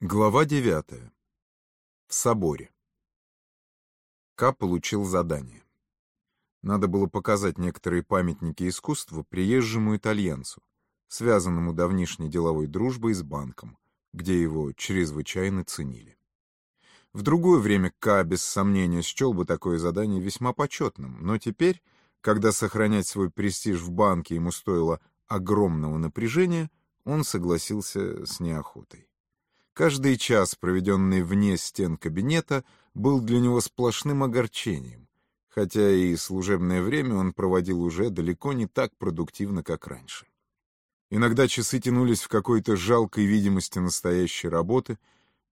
Глава девятая. В соборе. Ка получил задание. Надо было показать некоторые памятники искусства приезжему итальянцу, связанному давнишней деловой дружбой с банком, где его чрезвычайно ценили. В другое время Ка без сомнения счел бы такое задание весьма почетным, но теперь, когда сохранять свой престиж в банке ему стоило огромного напряжения, он согласился с неохотой. Каждый час, проведенный вне стен кабинета, был для него сплошным огорчением, хотя и служебное время он проводил уже далеко не так продуктивно, как раньше. Иногда часы тянулись в какой-то жалкой видимости настоящей работы,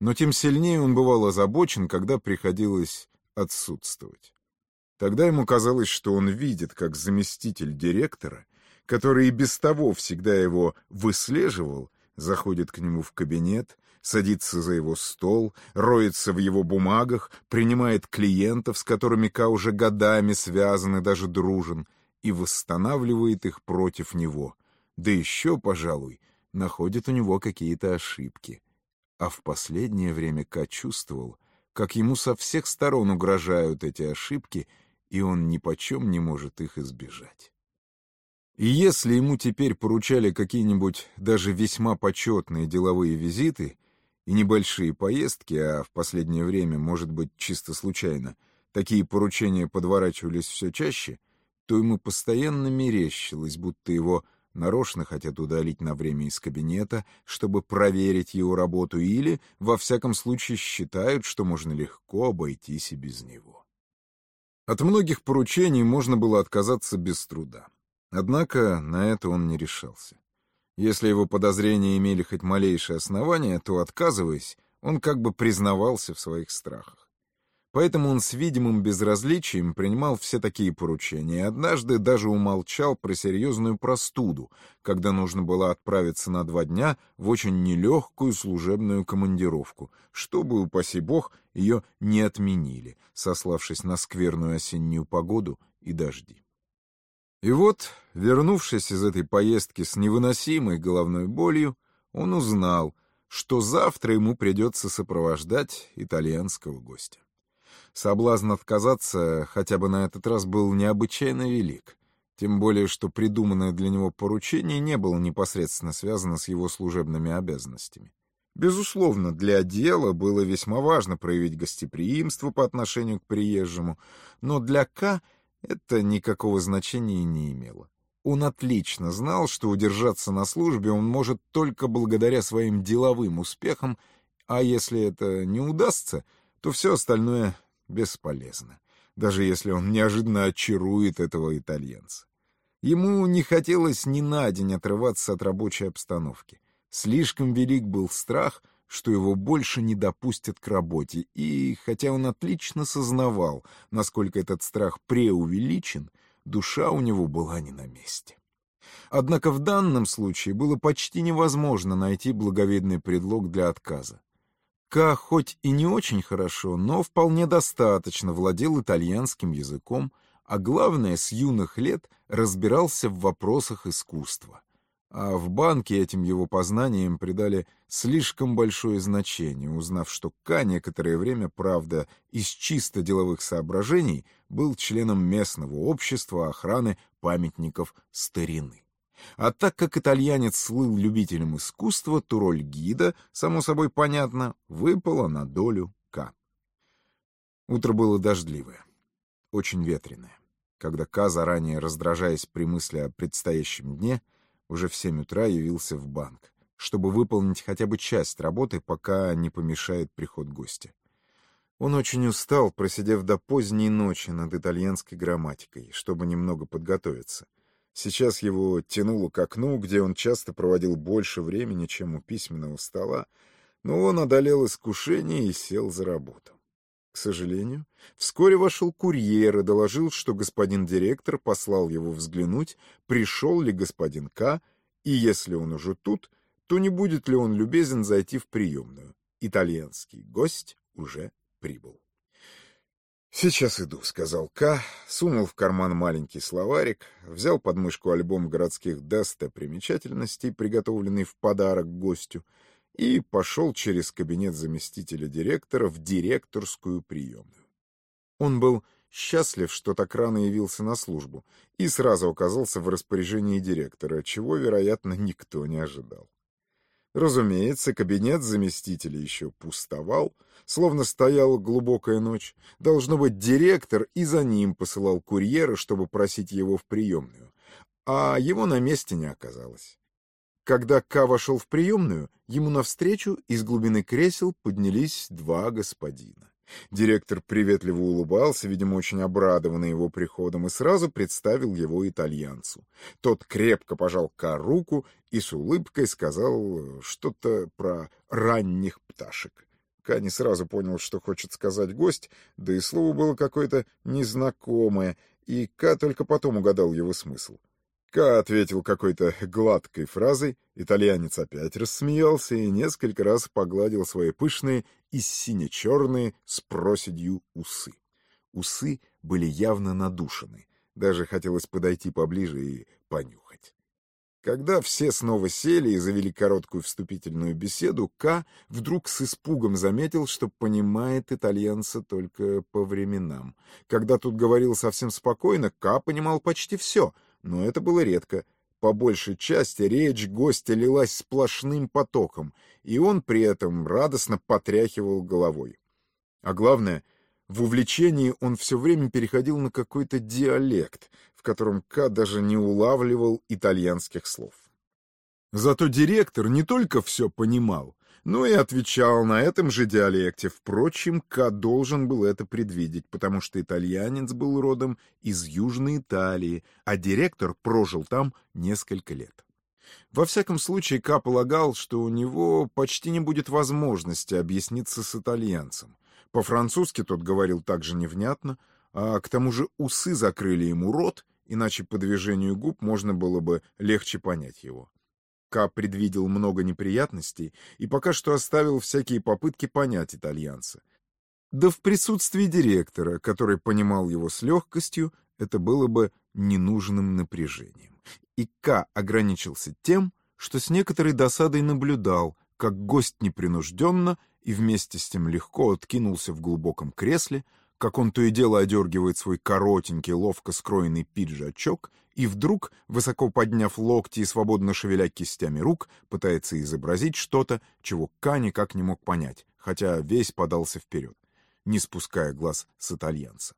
но тем сильнее он бывал озабочен, когда приходилось отсутствовать. Тогда ему казалось, что он видит, как заместитель директора, который и без того всегда его выслеживал, заходит к нему в кабинет, садится за его стол, роется в его бумагах, принимает клиентов, с которыми Ка уже годами связан и даже дружен, и восстанавливает их против него. Да еще, пожалуй, находит у него какие-то ошибки. А в последнее время Ка чувствовал, как ему со всех сторон угрожают эти ошибки, и он ни почем не может их избежать. И если ему теперь поручали какие-нибудь даже весьма почетные деловые визиты, и небольшие поездки, а в последнее время, может быть, чисто случайно, такие поручения подворачивались все чаще, то ему постоянно мерещилось, будто его нарочно хотят удалить на время из кабинета, чтобы проверить его работу, или, во всяком случае, считают, что можно легко обойтись и без него. От многих поручений можно было отказаться без труда. Однако на это он не решался. Если его подозрения имели хоть малейшее основание, то, отказываясь, он как бы признавался в своих страхах. Поэтому он с видимым безразличием принимал все такие поручения, и однажды даже умолчал про серьезную простуду, когда нужно было отправиться на два дня в очень нелегкую служебную командировку, чтобы, упаси бог, ее не отменили, сославшись на скверную осеннюю погоду и дожди. И вот, вернувшись из этой поездки с невыносимой головной болью, он узнал, что завтра ему придется сопровождать итальянского гостя. Соблазн отказаться хотя бы на этот раз был необычайно велик, тем более что придуманное для него поручение не было непосредственно связано с его служебными обязанностями. Безусловно, для дела было весьма важно проявить гостеприимство по отношению к приезжему, но для К это никакого значения не имело. Он отлично знал, что удержаться на службе он может только благодаря своим деловым успехам, а если это не удастся, то все остальное бесполезно, даже если он неожиданно очарует этого итальянца. Ему не хотелось ни на день отрываться от рабочей обстановки. Слишком велик был страх — что его больше не допустят к работе, и, хотя он отлично сознавал, насколько этот страх преувеличен, душа у него была не на месте. Однако в данном случае было почти невозможно найти благовидный предлог для отказа. Ка хоть и не очень хорошо, но вполне достаточно владел итальянским языком, а главное, с юных лет разбирался в вопросах искусства а в банке этим его познаниям придали слишком большое значение, узнав, что К некоторое время, правда, из чисто деловых соображений, был членом местного общества охраны памятников старины. А так как итальянец слыл любителем искусства, то роль гида, само собой понятно, выпала на долю К. Утро было дождливое, очень ветреное. Когда К, заранее раздражаясь при мысли о предстоящем дне, уже в семь утра явился в банк, чтобы выполнить хотя бы часть работы, пока не помешает приход гостя. Он очень устал, просидев до поздней ночи над итальянской грамматикой, чтобы немного подготовиться. Сейчас его тянуло к окну, где он часто проводил больше времени, чем у письменного стола, но он одолел искушение и сел за работу. К сожалению, вскоре вошел курьер и доложил, что господин директор послал его взглянуть, пришел ли господин К, и если он уже тут, то не будет ли он любезен зайти в приемную. Итальянский гость уже прибыл. «Сейчас иду», — сказал К, сунул в карман маленький словарик, взял под мышку альбом городских достопримечательностей, приготовленный в подарок гостю, и пошел через кабинет заместителя директора в директорскую приемную. Он был счастлив, что так рано явился на службу, и сразу оказался в распоряжении директора, чего, вероятно, никто не ожидал. Разумеется, кабинет заместителя еще пустовал, словно стояла глубокая ночь. Должно быть, директор и за ним посылал курьера, чтобы просить его в приемную, а его на месте не оказалось. Когда Ка вошел в приемную, ему навстречу из глубины кресел поднялись два господина. Директор приветливо улыбался, видимо, очень обрадованный его приходом, и сразу представил его итальянцу. Тот крепко пожал Ка руку и с улыбкой сказал что-то про ранних пташек. Ка не сразу понял, что хочет сказать гость, да и слово было какое-то незнакомое, и Ка только потом угадал его смысл. Ка ответил какой-то гладкой фразой, итальянец опять рассмеялся и несколько раз погладил свои пышные и сине-черные с проседью усы. Усы были явно надушены, даже хотелось подойти поближе и понюхать. Когда все снова сели и завели короткую вступительную беседу, Ка вдруг с испугом заметил, что понимает итальянца только по временам. Когда тут говорил совсем спокойно, Ка понимал почти все — но это было редко. По большей части речь гостя лилась сплошным потоком, и он при этом радостно потряхивал головой. А главное, в увлечении он все время переходил на какой-то диалект, в котором К даже не улавливал итальянских слов. Зато директор не только все понимал, но и отвечал на этом же диалекте. Впрочем, К должен был это предвидеть, потому что итальянец был родом из Южной Италии, а директор прожил там несколько лет. Во всяком случае, К полагал, что у него почти не будет возможности объясниться с итальянцем. По-французски тот говорил также невнятно, а к тому же усы закрыли ему рот, иначе по движению губ можно было бы легче понять его. Ка предвидел много неприятностей и пока что оставил всякие попытки понять итальянца. Да в присутствии директора, который понимал его с легкостью, это было бы ненужным напряжением. И Ка ограничился тем, что с некоторой досадой наблюдал, как гость непринужденно и вместе с тем легко откинулся в глубоком кресле, как он то и дело одергивает свой коротенький, ловко скроенный пиджачок и вдруг, высоко подняв локти и свободно шевеля кистями рук, пытается изобразить что-то, чего Ка никак не мог понять, хотя весь подался вперед, не спуская глаз с итальянца.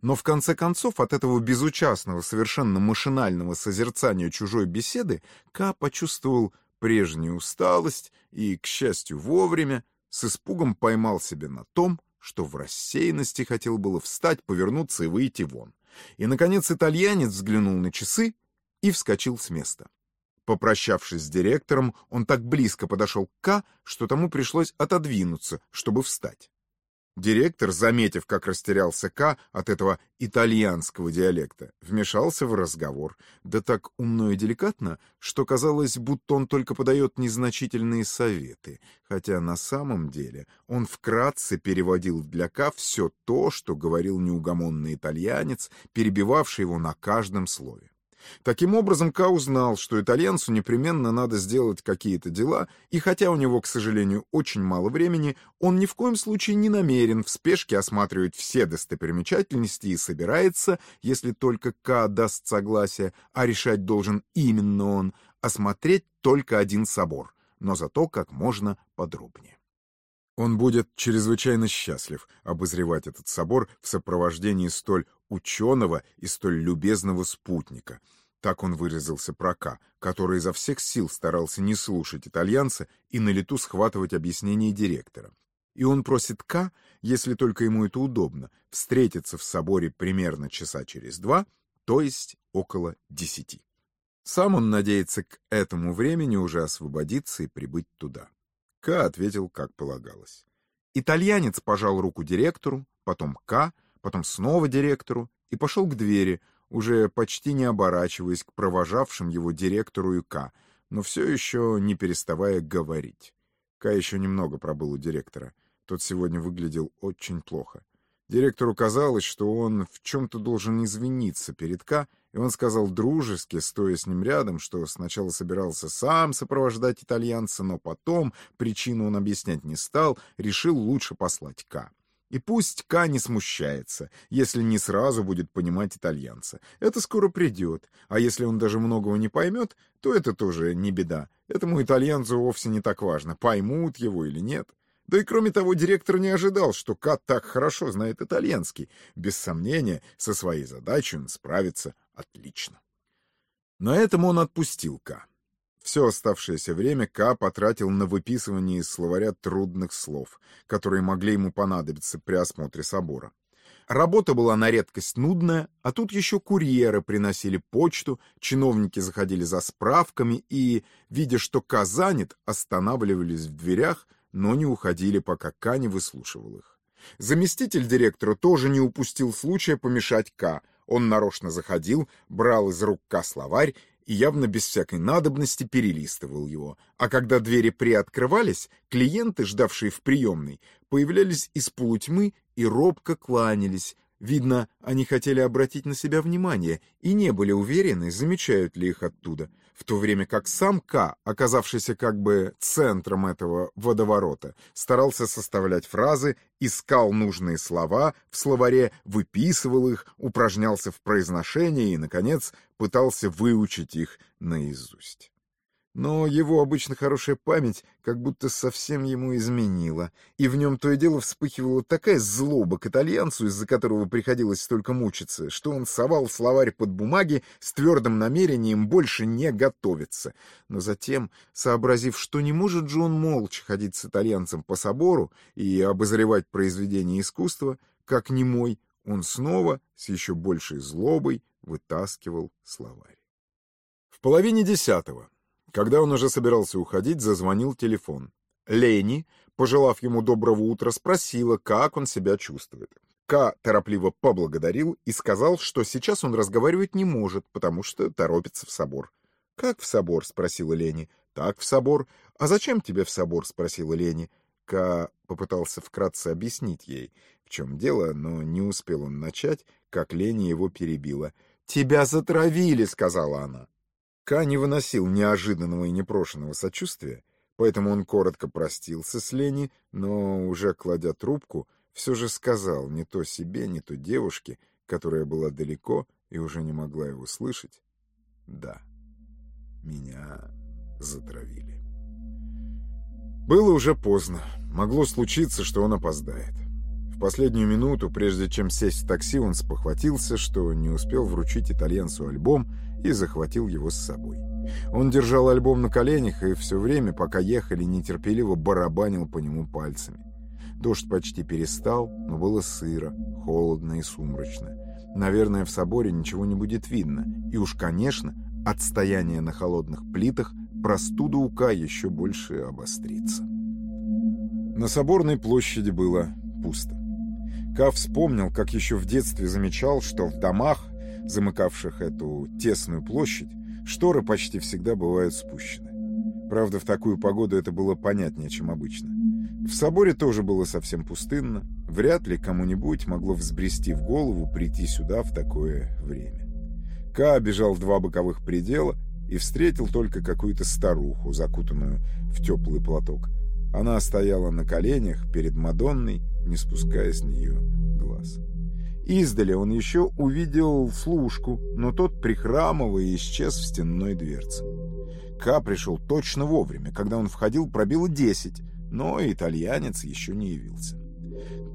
Но в конце концов от этого безучастного, совершенно машинального созерцания чужой беседы Ка почувствовал прежнюю усталость и, к счастью, вовремя, с испугом поймал себя на том, что в рассеянности хотел было встать, повернуться и выйти вон. И, наконец, итальянец взглянул на часы и вскочил с места. Попрощавшись с директором, он так близко подошел к К, что тому пришлось отодвинуться, чтобы встать. Директор, заметив, как растерялся К от этого итальянского диалекта, вмешался в разговор, да так умно и деликатно, что казалось, будто он только подает незначительные советы, хотя на самом деле он вкратце переводил для К все то, что говорил неугомонный итальянец, перебивавший его на каждом слове. Таким образом, Ка узнал, что итальянцу непременно надо сделать какие-то дела, и хотя у него, к сожалению, очень мало времени, он ни в коем случае не намерен в спешке осматривать все достопримечательности и собирается, если только Ка даст согласие, а решать должен именно он, осмотреть только один собор, но зато как можно подробнее. Он будет чрезвычайно счастлив обозревать этот собор в сопровождении столь ученого и столь любезного спутника. Так он выразился про К, который изо всех сил старался не слушать итальянца и на лету схватывать объяснения директора. И он просит К, если только ему это удобно, встретиться в соборе примерно часа через два, то есть около десяти. Сам он надеется к этому времени уже освободиться и прибыть туда. К ответил, как полагалось. Итальянец пожал руку директору, потом К, потом снова директору и пошел к двери, уже почти не оборачиваясь к провожавшим его директору и К, но все еще не переставая говорить. К еще немного пробыл у директора. Тот сегодня выглядел очень плохо. Директору казалось, что он в чем-то должен извиниться перед К, и он сказал дружески, стоя с ним рядом, что сначала собирался сам сопровождать итальянца, но потом, причину он объяснять не стал, решил лучше послать К. И пусть Ка не смущается, если не сразу будет понимать итальянца. Это скоро придет, а если он даже многого не поймет, то это тоже не беда. Этому итальянцу вовсе не так важно, поймут его или нет. Да и кроме того, директор не ожидал, что Ка так хорошо знает итальянский. Без сомнения, со своей задачей он справится отлично. На этом он отпустил Ка. Все оставшееся время К потратил на выписывание из словаря трудных слов, которые могли ему понадобиться при осмотре собора. Работа была на редкость нудная, а тут еще курьеры приносили почту, чиновники заходили за справками и, видя, что К занят, останавливались в дверях, но не уходили, пока К не выслушивал их. Заместитель директора тоже не упустил случая помешать К. Он нарочно заходил, брал из рук К словарь и явно без всякой надобности перелистывал его. А когда двери приоткрывались, клиенты, ждавшие в приемной, появлялись из полутьмы и робко кланялись. Видно, они хотели обратить на себя внимание и не были уверены, замечают ли их оттуда в то время как сам К, оказавшийся как бы центром этого водоворота, старался составлять фразы, искал нужные слова в словаре, выписывал их, упражнялся в произношении и, наконец, пытался выучить их наизусть но его обычно хорошая память как будто совсем ему изменила, и в нем то и дело вспыхивала такая злоба к итальянцу, из-за которого приходилось столько мучиться, что он совал словарь под бумаги с твердым намерением больше не готовиться. Но затем, сообразив, что не может же он молча ходить с итальянцем по собору и обозревать произведения искусства, как немой, он снова с еще большей злобой вытаскивал словарь. В половине десятого когда он уже собирался уходить, зазвонил телефон. Лени, пожелав ему доброго утра, спросила, как он себя чувствует. Ка торопливо поблагодарил и сказал, что сейчас он разговаривать не может, потому что торопится в собор. «Как в собор?» — спросила Лени. «Так, в собор. А зачем тебе в собор?» — спросила Лени. Ка попытался вкратце объяснить ей, в чем дело, но не успел он начать, как Лени его перебила. «Тебя затравили!» — сказала она. Ка не выносил неожиданного и непрошенного сочувствия, поэтому он коротко простился с Лени, но, уже кладя трубку, все же сказал не то себе, не то девушке, которая была далеко и уже не могла его слышать. «Да, меня затравили». Было уже поздно. Могло случиться, что он опоздает. В последнюю минуту, прежде чем сесть в такси, он спохватился, что не успел вручить итальянцу альбом и захватил его с собой. Он держал альбом на коленях и все время, пока ехали, нетерпеливо барабанил по нему пальцами. Дождь почти перестал, но было сыро, холодно и сумрачно. Наверное, в соборе ничего не будет видно, и уж, конечно, от стояния на холодных плитах простуда Ка еще больше обострится. На соборной площади было пусто. Ка вспомнил, как еще в детстве замечал, что в домах, замыкавших эту тесную площадь, шторы почти всегда бывают спущены. Правда, в такую погоду это было понятнее, чем обычно. В соборе тоже было совсем пустынно. Вряд ли кому-нибудь могло взбрести в голову прийти сюда в такое время. Ка обежал в два боковых предела и встретил только какую-то старуху, закутанную в теплый платок. Она стояла на коленях перед Мадонной не спуская с нее глаз. Издали он еще увидел служку, но тот, прихрамывая, исчез в стенной дверце. Ка пришел точно вовремя. Когда он входил, пробило десять, но итальянец еще не явился.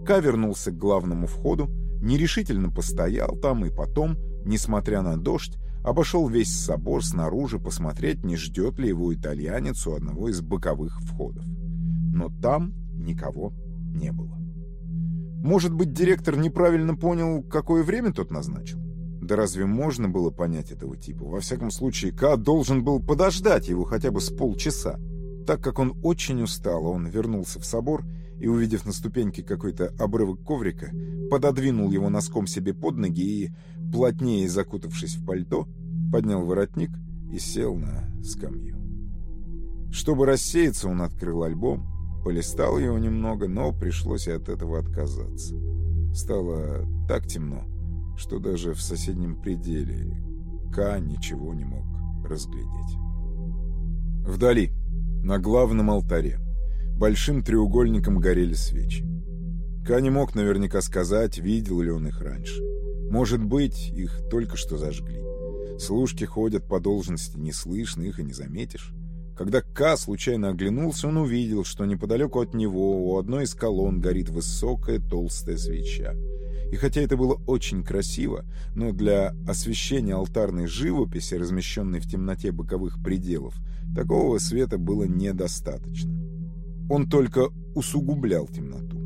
Ка вернулся к главному входу, нерешительно постоял там и потом, несмотря на дождь, обошел весь собор снаружи посмотреть, не ждет ли его итальянец у одного из боковых входов. Но там никого не было. Может быть, директор неправильно понял, какое время тот назначил? Да разве можно было понять этого типа? Во всяком случае, Ка должен был подождать его хотя бы с полчаса. Так как он очень устал, он вернулся в собор и, увидев на ступеньке какой-то обрывок коврика, пододвинул его носком себе под ноги и, плотнее закутавшись в пальто, поднял воротник и сел на скамью. Чтобы рассеяться, он открыл альбом, Полистал его немного, но пришлось и от этого отказаться. Стало так темно, что даже в соседнем пределе Ка ничего не мог разглядеть. Вдали, на главном алтаре, большим треугольником горели свечи. Ка не мог наверняка сказать, видел ли он их раньше. Может быть, их только что зажгли. Служки ходят по должности неслышно, их и не заметишь. Когда Ка случайно оглянулся, он увидел, что неподалеку от него у одной из колонн горит высокая толстая свеча. И хотя это было очень красиво, но для освещения алтарной живописи, размещенной в темноте боковых пределов, такого света было недостаточно. Он только усугублял темноту.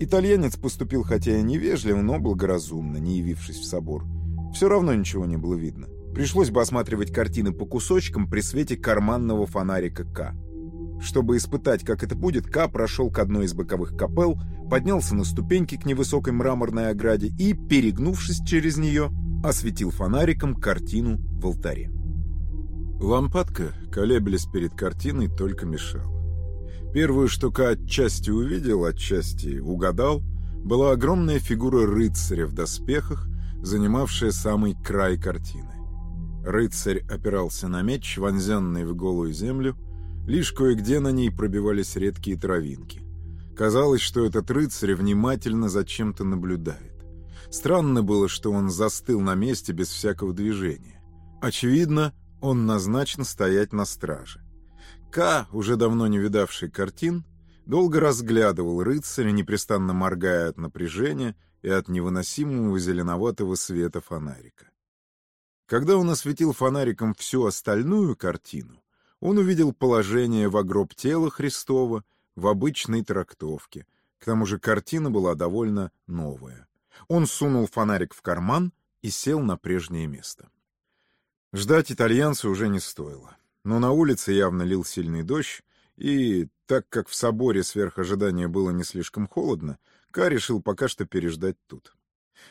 Итальянец поступил хотя и невежливо, но благоразумно, не явившись в собор. Все равно ничего не было видно. Пришлось бы осматривать картины по кусочкам при свете карманного фонарика К. Чтобы испытать, как это будет, К прошел к одной из боковых капел, поднялся на ступеньки к невысокой мраморной ограде и, перегнувшись через нее, осветил фонариком картину в алтаре. Лампадка, колеблясь перед картиной, только мешала. Первую, что Ка отчасти увидел, отчасти угадал, была огромная фигура рыцаря в доспехах, занимавшая самый край картины. Рыцарь опирался на меч, вонзенный в голую землю, лишь кое-где на ней пробивались редкие травинки. Казалось, что этот рыцарь внимательно за чем-то наблюдает. Странно было, что он застыл на месте без всякого движения. Очевидно, он назначен стоять на страже. К, уже давно не видавший картин, долго разглядывал рыцаря, непрестанно моргая от напряжения и от невыносимого зеленоватого света фонарика. Когда он осветил фонариком всю остальную картину, он увидел положение в гроб тела Христова в обычной трактовке. К тому же картина была довольно новая. Он сунул фонарик в карман и сел на прежнее место. Ждать итальянца уже не стоило. Но на улице явно лил сильный дождь, и, так как в соборе сверх ожидания было не слишком холодно, Ка решил пока что переждать тут.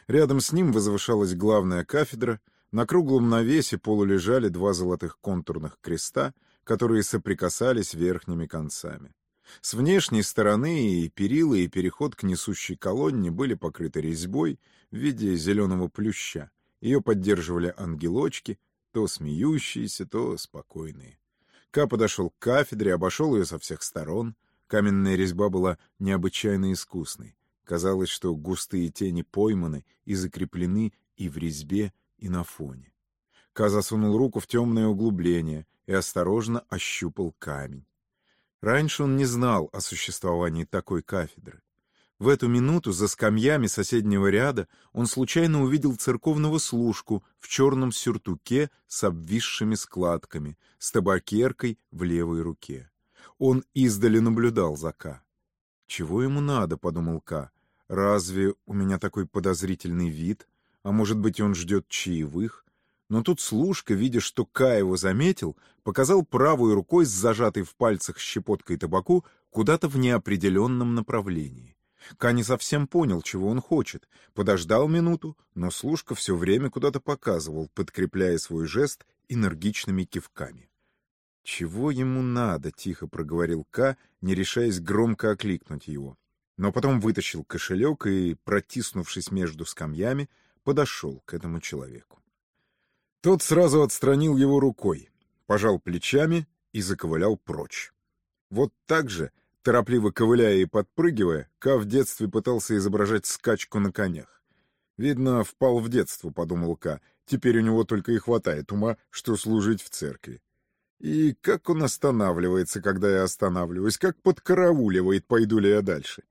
Рядом с ним возвышалась главная кафедра — на круглом навесе полулежали два золотых контурных креста, которые соприкасались верхними концами. С внешней стороны и перила, и переход к несущей колонне были покрыты резьбой в виде зеленого плюща. Ее поддерживали ангелочки, то смеющиеся, то спокойные. Ка подошел к кафедре, обошел ее со всех сторон. Каменная резьба была необычайно искусной. Казалось, что густые тени пойманы и закреплены и в резьбе, и на фоне. Ка засунул руку в темное углубление и осторожно ощупал камень. Раньше он не знал о существовании такой кафедры. В эту минуту за скамьями соседнего ряда он случайно увидел церковного служку в черном сюртуке с обвисшими складками, с табакеркой в левой руке. Он издали наблюдал за Ка. «Чего ему надо?» — подумал Ка. «Разве у меня такой подозрительный вид? А может быть, он ждет чаевых. Но тут служка, видя, что Ка его заметил, показал правой рукой с зажатой в пальцах щепоткой табаку куда-то в неопределенном направлении. Ка не совсем понял, чего он хочет, подождал минуту, но служка все время куда-то показывал, подкрепляя свой жест энергичными кивками. «Чего ему надо?» — тихо проговорил Ка, не решаясь громко окликнуть его. Но потом вытащил кошелек и, протиснувшись между скамьями, подошел к этому человеку. Тот сразу отстранил его рукой, пожал плечами и заковылял прочь. Вот так же, торопливо ковыляя и подпрыгивая, Ка в детстве пытался изображать скачку на конях. Видно, впал в детство, подумал Ка. Теперь у него только и хватает ума, что служить в церкви. И как он останавливается, когда я останавливаюсь, как подкарауливает, пойду ли я дальше.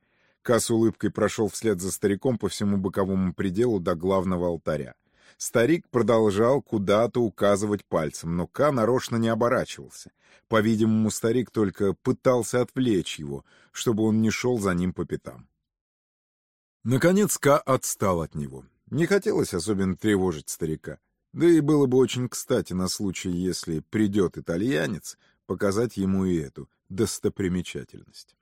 Ка с улыбкой прошел вслед за стариком по всему боковому пределу до главного алтаря. Старик продолжал куда-то указывать пальцем, но Ка нарочно не оборачивался. По-видимому, старик только пытался отвлечь его, чтобы он не шел за ним по пятам. Наконец Ка отстал от него. Не хотелось особенно тревожить старика. Да и было бы очень кстати на случай, если придет итальянец, показать ему и эту достопримечательность.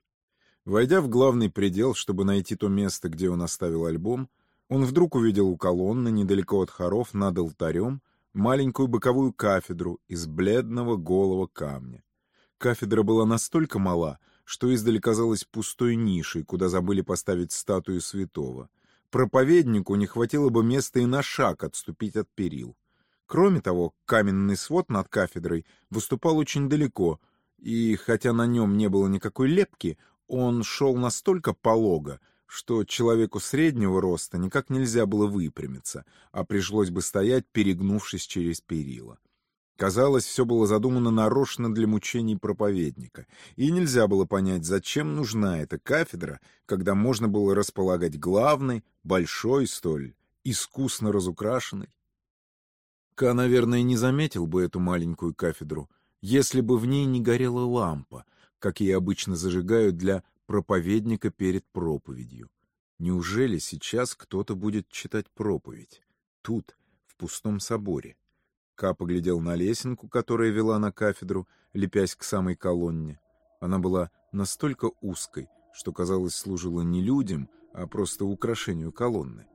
Войдя в главный предел, чтобы найти то место, где он оставил альбом, он вдруг увидел у колонны, недалеко от хоров, над алтарем, маленькую боковую кафедру из бледного голого камня. Кафедра была настолько мала, что издали казалась пустой нишей, куда забыли поставить статую святого. Проповеднику не хватило бы места и на шаг отступить от перил. Кроме того, каменный свод над кафедрой выступал очень далеко, и хотя на нем не было никакой лепки, он шел настолько полого, что человеку среднего роста никак нельзя было выпрямиться, а пришлось бы стоять, перегнувшись через перила. Казалось, все было задумано нарочно для мучений проповедника, и нельзя было понять, зачем нужна эта кафедра, когда можно было располагать главной, большой столь, искусно разукрашенной. Ка, наверное, не заметил бы эту маленькую кафедру, если бы в ней не горела лампа, как ей обычно зажигают для проповедника перед проповедью. Неужели сейчас кто-то будет читать проповедь? Тут, в пустом соборе. Ка поглядел на лесенку, которая вела на кафедру, лепясь к самой колонне. Она была настолько узкой, что, казалось, служила не людям, а просто украшению колонны.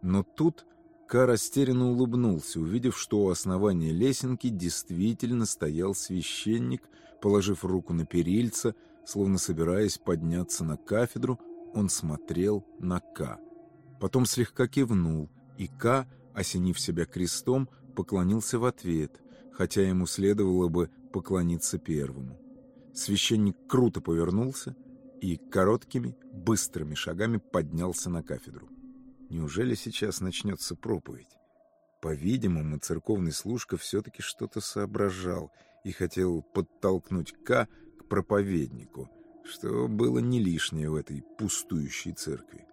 Но тут Ка растерянно улыбнулся, увидев, что у основания лесенки действительно стоял священник, положив руку на перильца, словно собираясь подняться на кафедру, он смотрел на Ка. Потом слегка кивнул, и Ка, осенив себя крестом, поклонился в ответ, хотя ему следовало бы поклониться первому. Священник круто повернулся и короткими, быстрыми шагами поднялся на кафедру. Неужели сейчас начнется проповедь? По-видимому, церковный служка все-таки что-то соображал и хотел подтолкнуть К к проповеднику, что было не лишнее в этой пустующей церкви.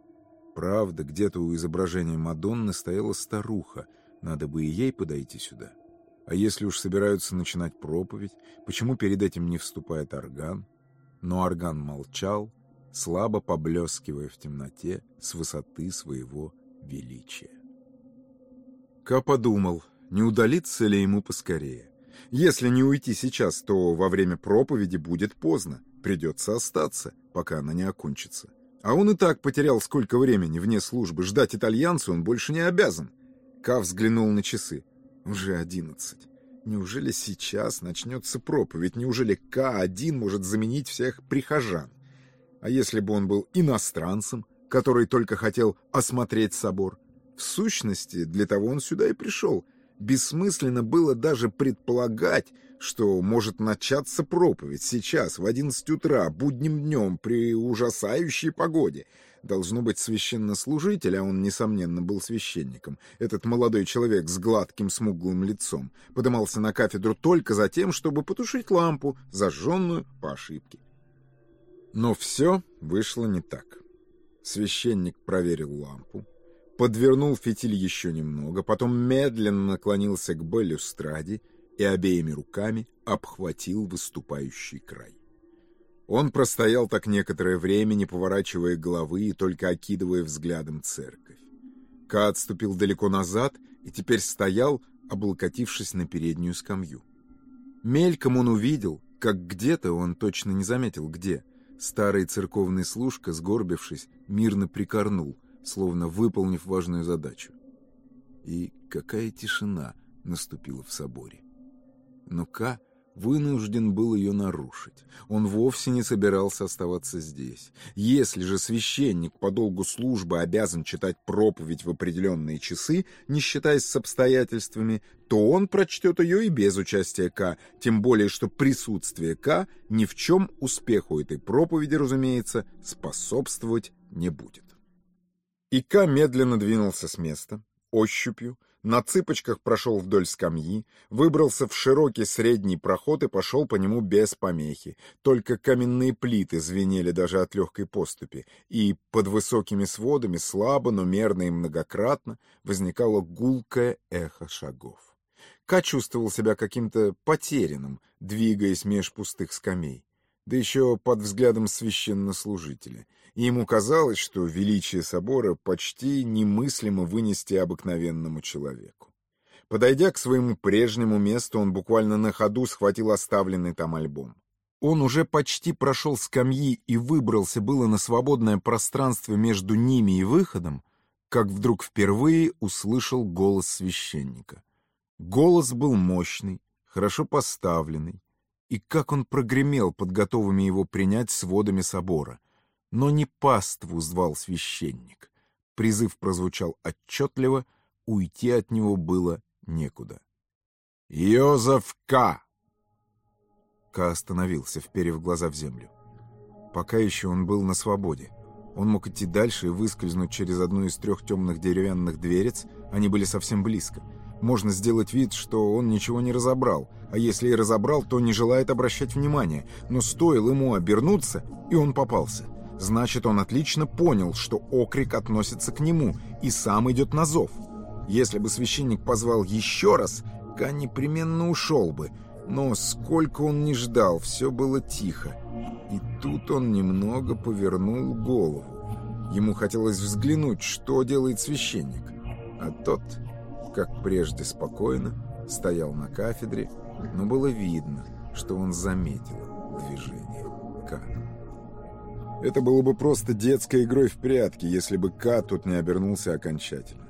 Правда, где-то у изображения Мадонны стояла старуха — надо бы и ей подойти сюда. А если уж собираются начинать проповедь, почему перед этим не вступает орган? Но орган молчал, слабо поблескивая в темноте с высоты своего величия. Ка подумал, не удалиться ли ему поскорее. Если не уйти сейчас, то во время проповеди будет поздно, придется остаться, пока она не окончится. А он и так потерял сколько времени вне службы, ждать итальянца он больше не обязан. Ка взглянул на часы. Уже одиннадцать. Неужели сейчас начнется проповедь? Неужели К-1 может заменить всех прихожан? А если бы он был иностранцем, который только хотел осмотреть собор? В сущности, для того он сюда и пришел. Бессмысленно было даже предполагать, что может начаться проповедь сейчас, в одиннадцать утра, будним днем, при ужасающей погоде — Должно быть священнослужитель, а он, несомненно, был священником. Этот молодой человек с гладким смуглым лицом подымался на кафедру только за тем, чтобы потушить лампу, зажженную по ошибке. Но все вышло не так. Священник проверил лампу, подвернул фитиль еще немного, потом медленно наклонился к балюстраде и обеими руками обхватил выступающий край. Он простоял так некоторое время, не поворачивая головы и только окидывая взглядом церковь. Ка отступил далеко назад и теперь стоял, облокотившись на переднюю скамью. Мельком он увидел, как где-то, он точно не заметил где, старый церковный служка, сгорбившись, мирно прикорнул, словно выполнив важную задачу. И какая тишина наступила в соборе. Но Ка вынужден был ее нарушить. Он вовсе не собирался оставаться здесь. Если же священник по долгу службы обязан читать проповедь в определенные часы, не считаясь с обстоятельствами, то он прочтет ее и без участия К, тем более, что присутствие К ни в чем успеху этой проповеди, разумеется, способствовать не будет. И К медленно двинулся с места, ощупью, на цыпочках прошел вдоль скамьи, выбрался в широкий средний проход и пошел по нему без помехи. Только каменные плиты звенели даже от легкой поступи, и под высокими сводами слабо, но мерно и многократно возникало гулкое эхо шагов. Ка чувствовал себя каким-то потерянным, двигаясь меж пустых скамей да еще под взглядом священнослужителя, и ему казалось, что величие собора почти немыслимо вынести обыкновенному человеку. Подойдя к своему прежнему месту, он буквально на ходу схватил оставленный там альбом. Он уже почти прошел скамьи и выбрался было на свободное пространство между ними и выходом, как вдруг впервые услышал голос священника. Голос был мощный, хорошо поставленный, и как он прогремел под готовыми его принять сводами собора. Но не паству звал священник. Призыв прозвучал отчетливо, уйти от него было некуда. «Йозеф К!» К остановился, вперев глаза в землю. Пока еще он был на свободе. Он мог идти дальше и выскользнуть через одну из трех темных деревянных дверец, они были совсем близко. Можно сделать вид, что он ничего не разобрал, а если и разобрал, то не желает обращать внимания, но стоило ему обернуться, и он попался. Значит, он отлично понял, что окрик относится к нему, и сам идет на зов. Если бы священник позвал еще раз, Ка непременно ушел бы, но сколько он не ждал, все было тихо. И тут он немного повернул голову. Ему хотелось взглянуть, что делает священник. А тот, как прежде спокойно, стоял на кафедре, но было видно, что он заметил движение К. Это было бы просто детской игрой в прятки, если бы К тут не обернулся окончательно.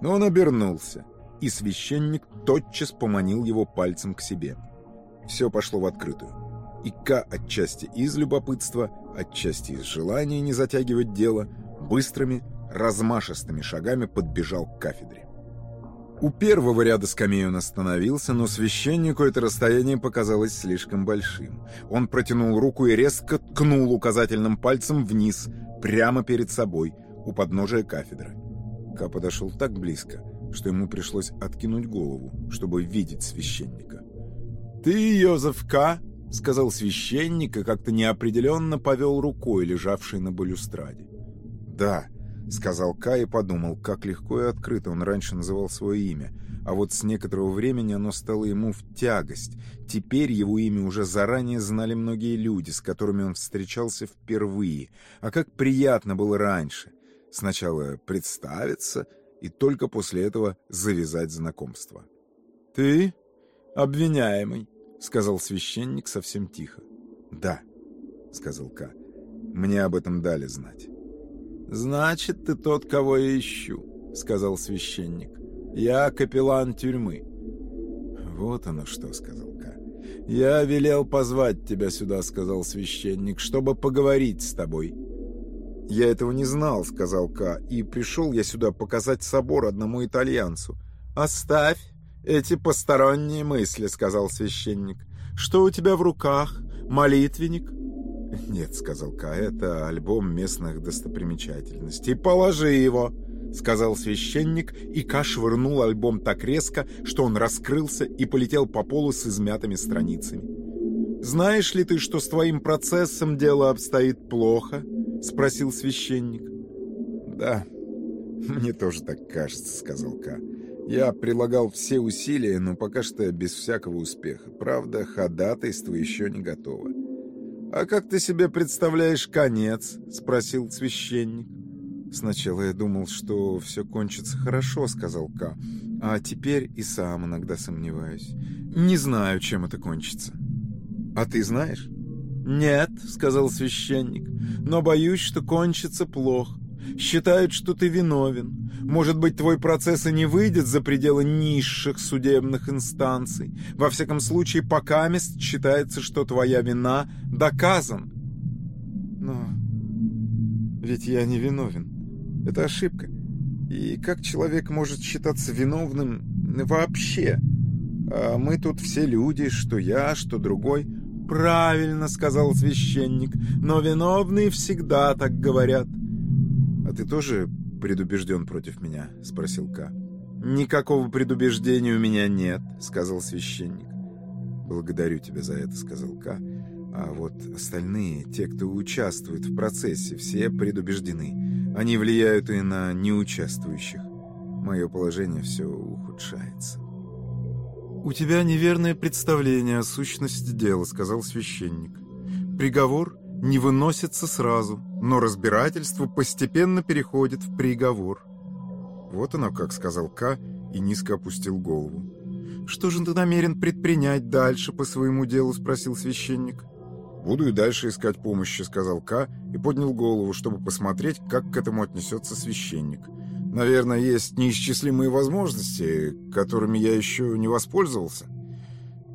Но он обернулся, и священник тотчас поманил его пальцем к себе. Все пошло в открытую. И К отчасти из любопытства, отчасти из желания не затягивать дело, быстрыми, размашистыми шагами подбежал к кафедре. У первого ряда скамей он остановился, но священнику это расстояние показалось слишком большим. Он протянул руку и резко ткнул указательным пальцем вниз, прямо перед собой, у подножия кафедры. Ка подошел так близко, что ему пришлось откинуть голову, чтобы видеть священника. «Ты, Йозеф К., — сказал священник и как-то неопределенно повел рукой, лежавшей на балюстраде. «Да», — сказал К и подумал, как легко и открыто он раньше называл свое имя, а вот с некоторого времени оно стало ему в тягость. Теперь его имя уже заранее знали многие люди, с которыми он встречался впервые. А как приятно было раньше. Сначала представиться и только после этого завязать знакомство. «Ты обвиняемый», — сказал священник совсем тихо. «Да», — сказал Ка. «Мне об этом дали знать». «Значит, ты тот, кого я ищу», — сказал священник. «Я капеллан тюрьмы». «Вот оно что», — сказал Ка. «Я велел позвать тебя сюда», — сказал священник, — «чтобы поговорить с тобой». «Я этого не знал», — сказал Ка, — «и пришел я сюда показать собор одному итальянцу». «Оставь эти посторонние мысли», — сказал священник. «Что у тебя в руках? Молитвенник?» «Нет», — сказал Ка, — «это альбом местных достопримечательностей. Положи его», — сказал священник, и Ка швырнул альбом так резко, что он раскрылся и полетел по полу с измятыми страницами. «Знаешь ли ты, что с твоим процессом дело обстоит плохо?» — спросил священник. «Да, мне тоже так кажется», — сказал Ка. Я прилагал все усилия, но пока что без всякого успеха. Правда, ходатайство еще не готово. «А как ты себе представляешь конец?» — спросил священник. «Сначала я думал, что все кончится хорошо», — сказал Ка. «А теперь и сам иногда сомневаюсь. Не знаю, чем это кончится». «А ты знаешь?» «Нет», — сказал священник, — «но боюсь, что кончится плохо. Считают, что ты виновен. Может быть, твой процесс и не выйдет за пределы низших судебных инстанций. Во всяком случае, пока мест считается, что твоя вина доказана. Но ведь я не виновен. Это ошибка. И как человек может считаться виновным вообще? А мы тут все люди, что я, что другой. «Правильно», — сказал священник, — «но виновные всегда так говорят». «А ты тоже предубежден против меня?» — спросил Ка. «Никакого предубеждения у меня нет», — сказал священник. «Благодарю тебя за это», — сказал Ка. «А вот остальные, те, кто участвует в процессе, все предубеждены. Они влияют и на неучаствующих. Мое положение все ухудшается». «У тебя неверное представление о сущности дела», — сказал священник. «Приговор не выносится сразу, но разбирательство постепенно переходит в приговор. Вот оно как, сказал К и низко опустил голову. «Что же ты намерен предпринять дальше по своему делу?» — спросил священник. «Буду и дальше искать помощи», — сказал К и поднял голову, чтобы посмотреть, как к этому отнесется священник. «Наверное, есть неисчислимые возможности, которыми я еще не воспользовался».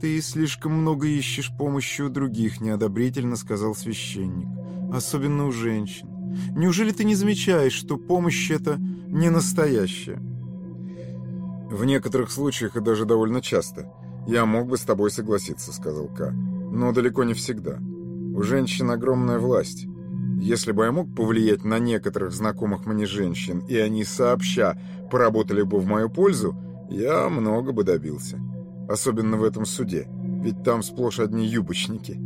«Ты слишком много ищешь помощи у других», — неодобрительно сказал священник. «Особенно у женщин. Неужели ты не замечаешь, что помощь эта не настоящая?» «В некоторых случаях и даже довольно часто. «Я мог бы с тобой согласиться», — сказал Ка. «Но далеко не всегда. У женщин огромная власть. Если бы я мог повлиять на некоторых знакомых мне женщин, и они сообща поработали бы в мою пользу, я много бы добился. Особенно в этом суде, ведь там сплошь одни юбочники.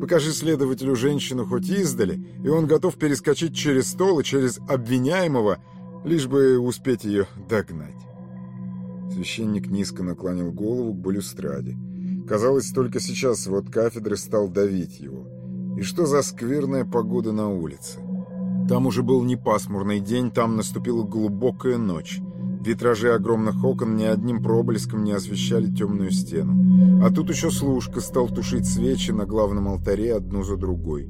Покажи следователю женщину хоть издали, и он готов перескочить через стол и через обвиняемого, лишь бы успеть ее догнать. Священник низко наклонил голову к балюстраде. Казалось, только сейчас вот кафедры стал давить его. И что за скверная погода на улице? Там уже был не пасмурный день, там наступила глубокая ночь. Витражи огромных окон ни одним проблеском не освещали темную стену. А тут еще служка стал тушить свечи на главном алтаре одну за другой.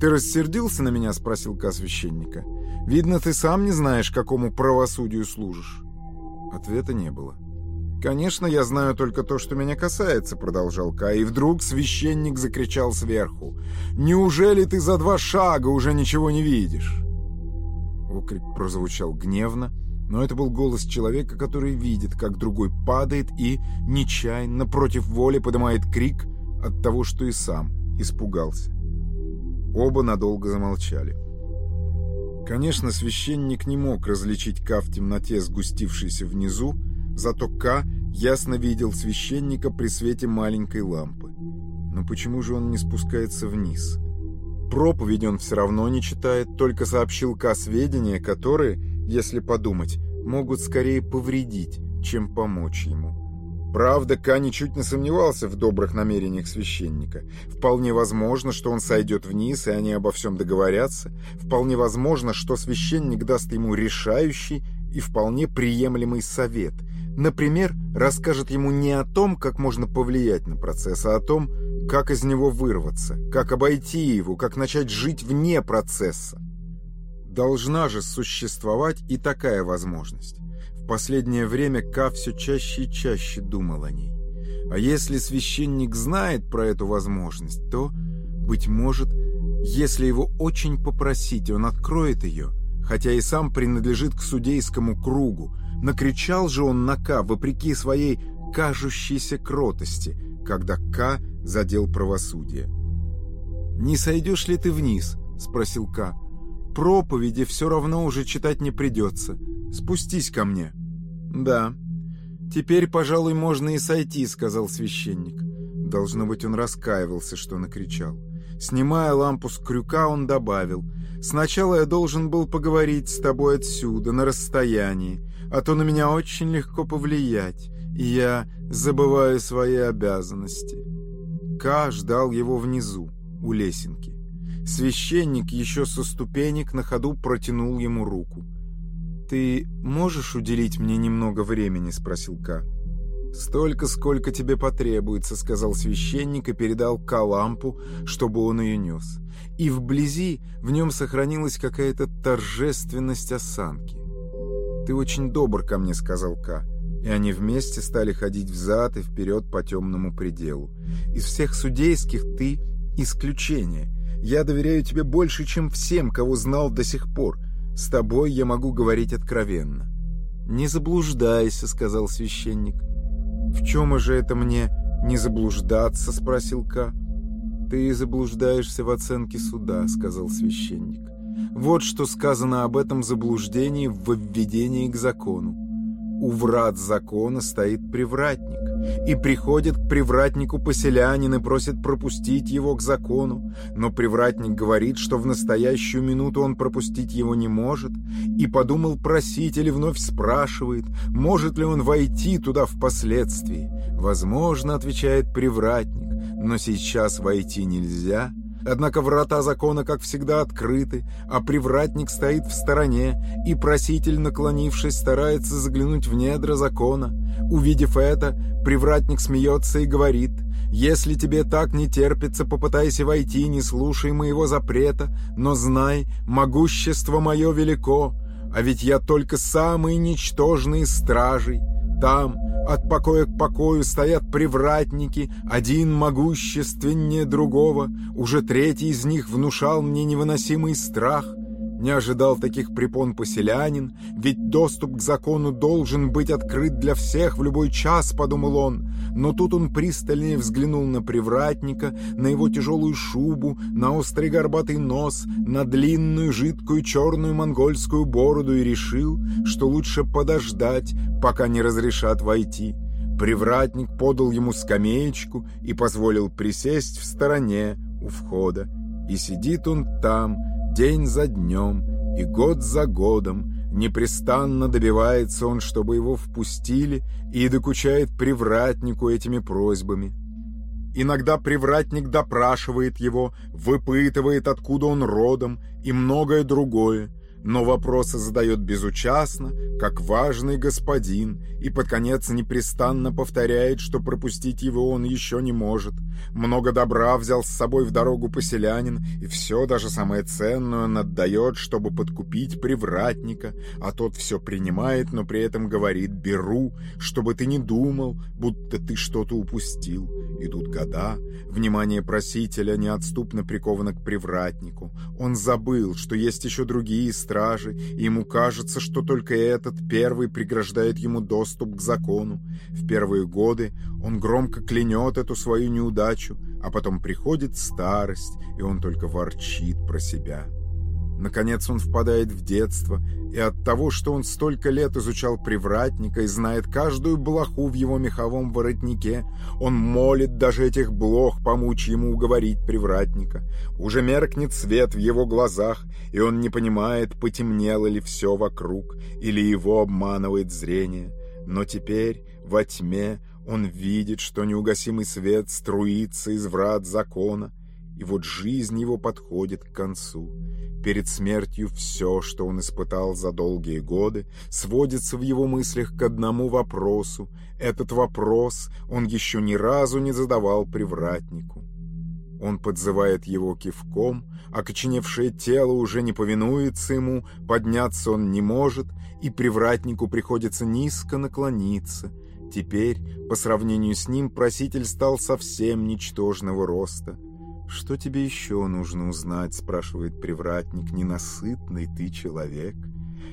«Ты рассердился на меня?» — спросил Ка священника. «Видно, ты сам не знаешь, какому правосудию служишь». Ответа не было. «Конечно, я знаю только то, что меня касается», — продолжал Ка, и вдруг священник закричал сверху. «Неужели ты за два шага уже ничего не видишь?» Окрик прозвучал гневно, но это был голос человека, который видит, как другой падает и, нечаянно, против воли поднимает крик от того, что и сам испугался. Оба надолго замолчали. Конечно, священник не мог различить Ка в темноте, сгустившейся внизу, зато Ка ясно видел священника при свете маленькой лампы. Но почему же он не спускается вниз? Проповедь он все равно не читает, только сообщил Ка сведения, которые, если подумать, могут скорее повредить, чем помочь ему. Правда, Ка ничуть не сомневался в добрых намерениях священника. Вполне возможно, что он сойдет вниз, и они обо всем договорятся. Вполне возможно, что священник даст ему решающий и вполне приемлемый совет. Например, расскажет ему не о том, как можно повлиять на процесс, а о том, как из него вырваться, как обойти его, как начать жить вне процесса. Должна же существовать и такая возможность последнее время Ка все чаще и чаще думал о ней. А если священник знает про эту возможность, то, быть может, если его очень попросить, он откроет ее, хотя и сам принадлежит к судейскому кругу. Накричал же он на Ка, вопреки своей кажущейся кротости, когда Ка задел правосудие. «Не сойдешь ли ты вниз?» — спросил Ка. «Проповеди все равно уже читать не придется. Спустись ко мне». «Да. Теперь, пожалуй, можно и сойти», — сказал священник. Должно быть, он раскаивался, что накричал. Снимая лампу с крюка, он добавил. «Сначала я должен был поговорить с тобой отсюда, на расстоянии, а то на меня очень легко повлиять, и я забываю свои обязанности». Ка ждал его внизу, у лесенки. Священник еще со ступенек на ходу протянул ему руку. «Ты можешь уделить мне немного времени?» — спросил Ка. «Столько, сколько тебе потребуется», — сказал священник и передал Ка лампу, чтобы он ее нес. И вблизи в нем сохранилась какая-то торжественность осанки. «Ты очень добр ко мне», — сказал Ка. И они вместе стали ходить взад и вперед по темному пределу. «Из всех судейских ты — исключение. Я доверяю тебе больше, чем всем, кого знал до сих пор. С тобой я могу говорить откровенно». «Не заблуждайся», — сказал священник. «В чем же это мне не заблуждаться?» — спросил Ка. «Ты заблуждаешься в оценке суда», — сказал священник. «Вот что сказано об этом заблуждении в введении к закону. У врат закона стоит привратник, и приходит к привратнику поселянин и просит пропустить его к закону, но привратник говорит, что в настоящую минуту он пропустить его не может, и подумал просить или вновь спрашивает, может ли он войти туда впоследствии. Возможно, отвечает привратник, но сейчас войти нельзя — Однако врата закона, как всегда, открыты, а привратник стоит в стороне, и проситель, наклонившись, старается заглянуть в недра закона. Увидев это, привратник смеется и говорит, «Если тебе так не терпится, попытайся войти, не слушай моего запрета, но знай, могущество мое велико, а ведь я только самый ничтожный стражей». Там, от покоя к покою, стоят привратники, один могущественнее другого. Уже третий из них внушал мне невыносимый страх. Не ожидал таких препон поселянин, ведь доступ к закону должен быть открыт для всех в любой час, подумал он. Но тут он пристальнее взглянул на привратника, на его тяжелую шубу, на острый горбатый нос, на длинную жидкую черную монгольскую бороду и решил, что лучше подождать, пока не разрешат войти. Привратник подал ему скамеечку и позволил присесть в стороне у входа. И сидит он там, день за днем и год за годом, непрестанно добивается он, чтобы его впустили, и докучает привратнику этими просьбами. Иногда привратник допрашивает его, выпытывает, откуда он родом, и многое другое, но вопросы задает безучастно, как важный господин, и под конец непрестанно повторяет, что пропустить его он еще не может. Много добра взял с собой в дорогу поселянин, и все, даже самое ценное, он отдает, чтобы подкупить привратника, а тот все принимает, но при этом говорит «беру», чтобы ты не думал, будто ты что-то упустил. Идут года, внимание просителя неотступно приковано к привратнику. Он забыл, что есть еще другие страны, стражи, и ему кажется, что только этот первый преграждает ему доступ к закону. В первые годы он громко клянет эту свою неудачу, а потом приходит старость, и он только ворчит про себя. Наконец он впадает в детство, и от того, что он столько лет изучал привратника и знает каждую блоху в его меховом воротнике, он молит даже этих блох помочь ему уговорить привратника. Уже меркнет свет в его глазах, и он не понимает, потемнело ли все вокруг, или его обманывает зрение. Но теперь, во тьме, он видит, что неугасимый свет струится из врат закона, и вот жизнь его подходит к концу. Перед смертью все, что он испытал за долгие годы, сводится в его мыслях к одному вопросу. Этот вопрос он еще ни разу не задавал привратнику. Он подзывает его кивком, окоченевшее тело уже не повинуется ему, подняться он не может, и привратнику приходится низко наклониться. Теперь, по сравнению с ним, проситель стал совсем ничтожного роста. «Что тебе еще нужно узнать?» — спрашивает привратник. «Ненасытный ты человек».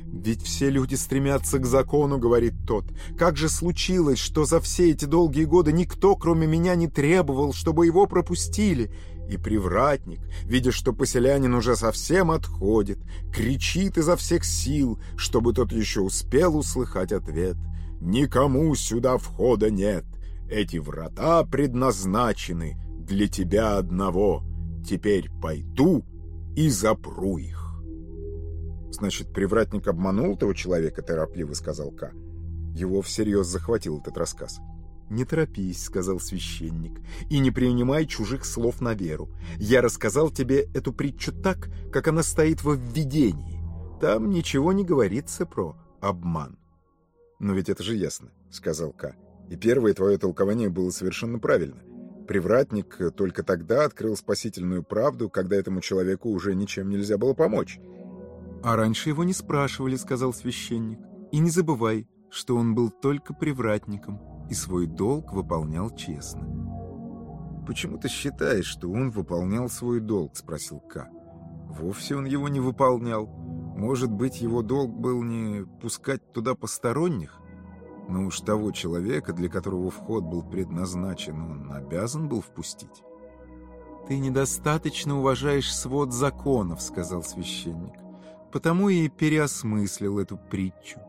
«Ведь все люди стремятся к закону», — говорит тот. «Как же случилось, что за все эти долгие годы никто, кроме меня, не требовал, чтобы его пропустили?» И привратник, видя, что поселянин уже совсем отходит, кричит изо всех сил, чтобы тот еще успел услыхать ответ. «Никому сюда входа нет. Эти врата предназначены для тебя одного. Теперь пойду и запру их. Значит, привратник обманул того человека, торопливо сказал Ка. Его всерьез захватил этот рассказ. «Не торопись», — сказал священник, — «и не принимай чужих слов на веру. Я рассказал тебе эту притчу так, как она стоит во введении. Там ничего не говорится про обман». «Но ведь это же ясно», — сказал Ка. «И первое твое толкование было совершенно правильно. Привратник только тогда открыл спасительную правду, когда этому человеку уже ничем нельзя было помочь. «А раньше его не спрашивали», — сказал священник. «И не забывай, что он был только привратником и свой долг выполнял честно». «Почему ты считаешь, что он выполнял свой долг?» — спросил К. «Вовсе он его не выполнял. Может быть, его долг был не пускать туда посторонних?» Но уж того человека, для которого вход был предназначен, он обязан был впустить. «Ты недостаточно уважаешь свод законов», — сказал священник. «Потому и переосмыслил эту притчу.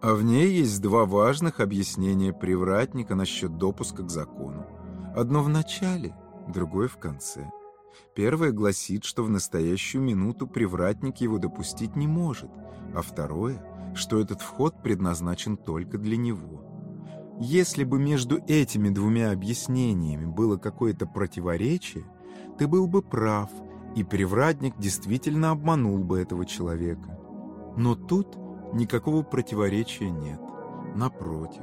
А в ней есть два важных объяснения привратника насчет допуска к закону. Одно в начале, другое в конце. Первое гласит, что в настоящую минуту привратник его допустить не может, а второе — что этот вход предназначен только для него. Если бы между этими двумя объяснениями было какое-то противоречие, ты был бы прав, и привратник действительно обманул бы этого человека. Но тут никакого противоречия нет. Напротив,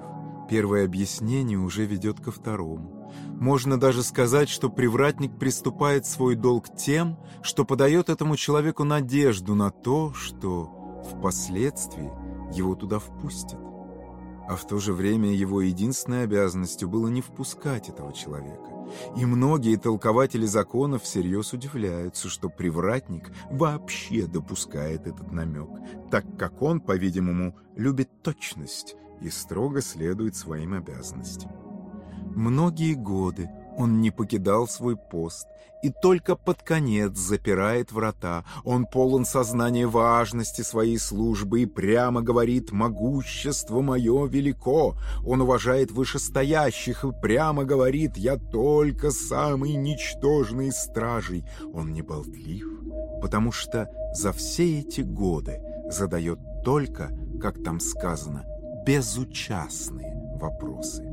первое объяснение уже ведет ко второму. Можно даже сказать, что привратник приступает свой долг тем, что подает этому человеку надежду на то, что Впоследствии его туда впустят. а в то же время его единственной обязанностью было не впускать этого человека. И многие толкователи законов всерьез удивляются, что привратник вообще допускает этот намек, так как он, по-видимому, любит точность и строго следует своим обязанностям. Многие годы он не покидал свой пост и только под конец запирает врата. Он полон сознания важности своей службы и прямо говорит «Могущество мое велико». Он уважает вышестоящих и прямо говорит «Я только самый ничтожный стражей». Он не болтлив, потому что за все эти годы задает только, как там сказано, безучастные вопросы.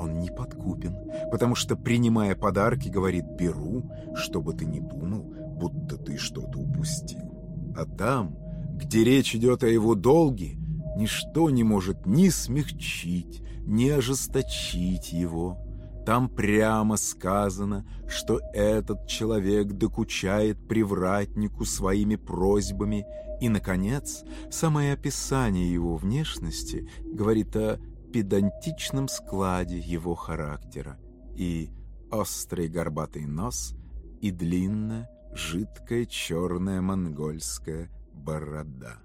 Он не подкупен, потому что, принимая подарки, говорит «беру», чтобы ты не думал, будто ты что-то упустил. А там, где речь идет о его долге, ничто не может ни смягчить, ни ожесточить его. Там прямо сказано, что этот человек докучает привратнику своими просьбами, и, наконец, самое описание его внешности говорит о педантичном складе его характера и острый горбатый нос и длинная, жидкая черная монгольская борода.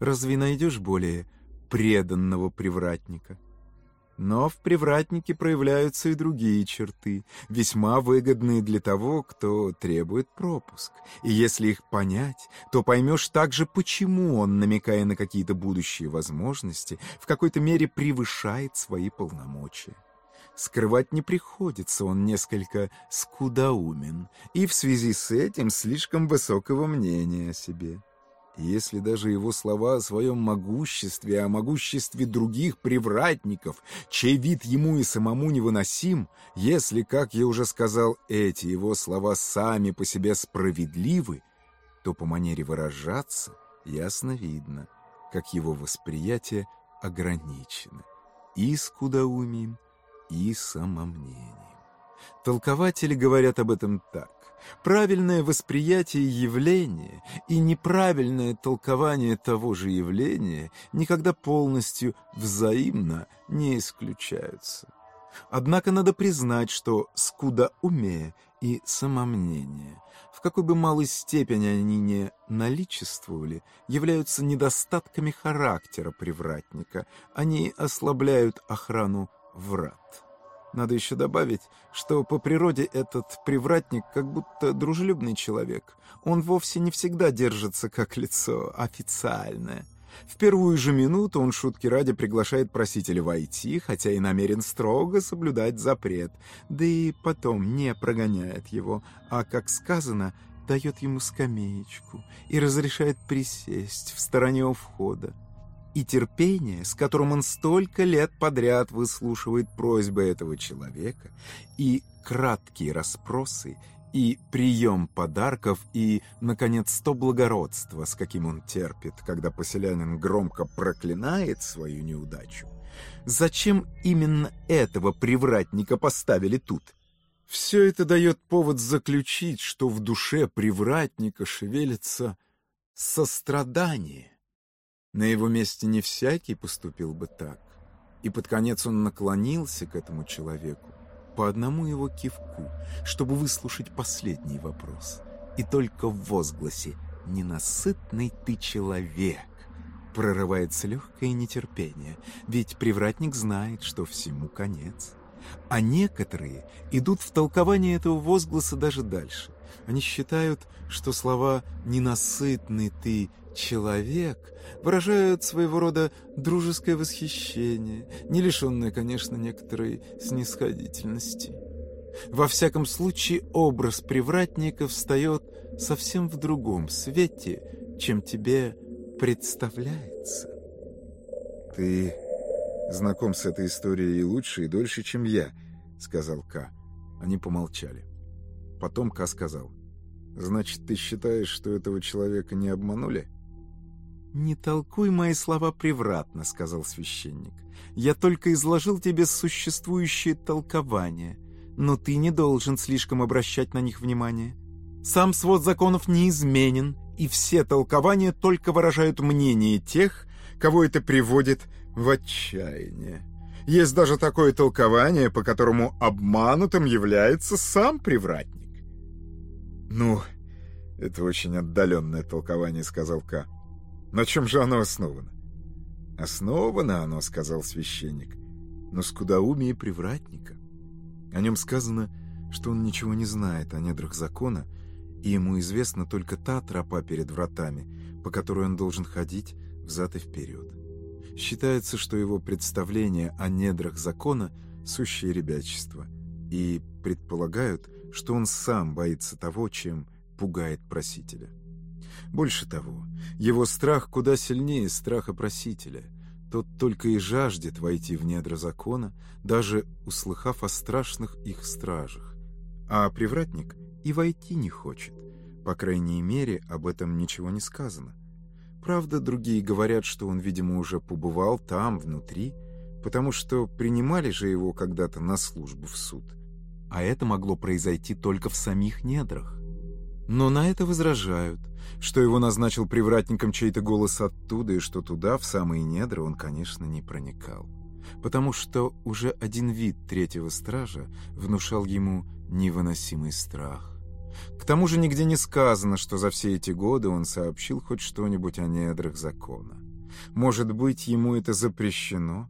Разве найдешь более преданного привратника? Но в привратнике проявляются и другие черты, весьма выгодные для того, кто требует пропуск. И если их понять, то поймешь также, почему он, намекая на какие-то будущие возможности, в какой-то мере превышает свои полномочия. Скрывать не приходится, он несколько скудоумен, и в связи с этим слишком высокого мнения о себе если даже его слова о своем могуществе, о могуществе других привратников, чей вид ему и самому невыносим, если, как я уже сказал, эти его слова сами по себе справедливы, то по манере выражаться ясно видно, как его восприятие ограничено и скудоумием, и самомнением. Толкователи говорят об этом так. Правильное восприятие явления и неправильное толкование того же явления никогда полностью взаимно не исключаются. Однако надо признать, что скудоумие и самомнение, в какой бы малой степени они не наличествовали, являются недостатками характера привратника, они ослабляют охрану врат. Надо еще добавить, что по природе этот привратник как будто дружелюбный человек. Он вовсе не всегда держится как лицо официальное. В первую же минуту он шутки ради приглашает просителя войти, хотя и намерен строго соблюдать запрет, да и потом не прогоняет его, а, как сказано, дает ему скамеечку и разрешает присесть в стороне у входа и терпение, с которым он столько лет подряд выслушивает просьбы этого человека, и краткие расспросы, и прием подарков, и, наконец, то благородство, с каким он терпит, когда поселянин громко проклинает свою неудачу. Зачем именно этого привратника поставили тут? Все это дает повод заключить, что в душе привратника шевелится сострадание. На его месте не всякий поступил бы так. И под конец он наклонился к этому человеку по одному его кивку, чтобы выслушать последний вопрос. И только в возгласе «Ненасытный ты человек» прорывается легкое нетерпение, ведь привратник знает, что всему конец. А некоторые идут в толкование этого возгласа даже дальше. Они считают, что слова «ненасытный ты человек» выражают своего рода дружеское восхищение, не лишенное, конечно, некоторой снисходительности. Во всяком случае, образ привратника встает совсем в другом свете, чем тебе представляется. «Ты знаком с этой историей лучше и дольше, чем я», — сказал Ка. Они помолчали. Потом Ка сказал, «Значит, ты считаешь, что этого человека не обманули?» «Не толкуй мои слова превратно», — сказал священник. «Я только изложил тебе существующие толкования, но ты не должен слишком обращать на них внимание. Сам свод законов неизменен, и все толкования только выражают мнение тех, кого это приводит в отчаяние. Есть даже такое толкование, по которому обманутым является сам привратник. «Ну, это очень отдаленное толкование», — сказал Ка. «На чем же оно основано?» «Основано оно», — сказал священник, — «но скудоумие привратника. О нем сказано, что он ничего не знает о недрах закона, и ему известна только та тропа перед вратами, по которой он должен ходить взад и вперед. Считается, что его представление о недрах закона – сущее ребячество, и предполагают, что он сам боится того, чем пугает просителя. Больше того, его страх куда сильнее страха просителя. Тот только и жаждет войти в недра закона, даже услыхав о страшных их стражах. А привратник и войти не хочет. По крайней мере, об этом ничего не сказано. Правда, другие говорят, что он, видимо, уже побывал там, внутри, потому что принимали же его когда-то на службу в суд. А это могло произойти только в самих недрах. Но на это возражают, что его назначил привратником чей-то голос оттуда, и что туда, в самые недра, он, конечно, не проникал. Потому что уже один вид третьего стража внушал ему невыносимый страх. К тому же нигде не сказано, что за все эти годы он сообщил хоть что-нибудь о недрах закона. Может быть, ему это запрещено?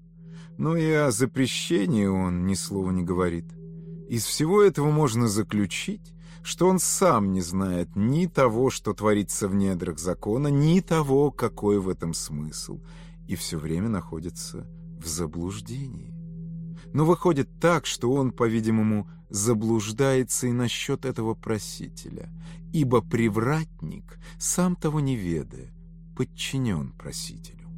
Но и о запрещении он ни слова не говорит. Из всего этого можно заключить, что он сам не знает ни того, что творится в недрах закона, ни того, какой в этом смысл, и все время находится в заблуждении. Но выходит так, что он, по-видимому, заблуждается и насчет этого просителя, ибо привратник, сам того не ведая, подчинен просителю.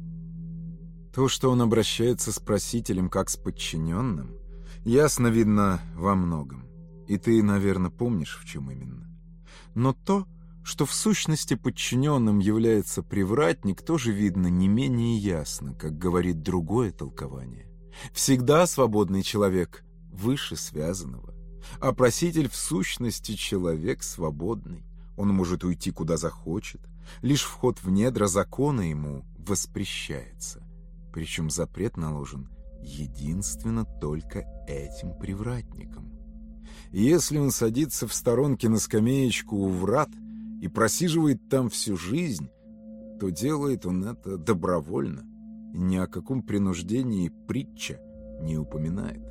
То, что он обращается с просителем как с подчиненным, ясно видно во многом, и ты, наверное, помнишь, в чем именно. Но то, что в сущности подчиненным является привратник, тоже видно не менее ясно, как говорит другое толкование. Всегда свободный человек выше связанного, а проситель в сущности человек свободный. Он может уйти куда захочет, лишь вход в недра закона ему воспрещается. Причем запрет наложен единственно только этим привратником. Если он садится в сторонке на скамеечку у врат и просиживает там всю жизнь, то делает он это добровольно – ни о каком принуждении притча не упоминает.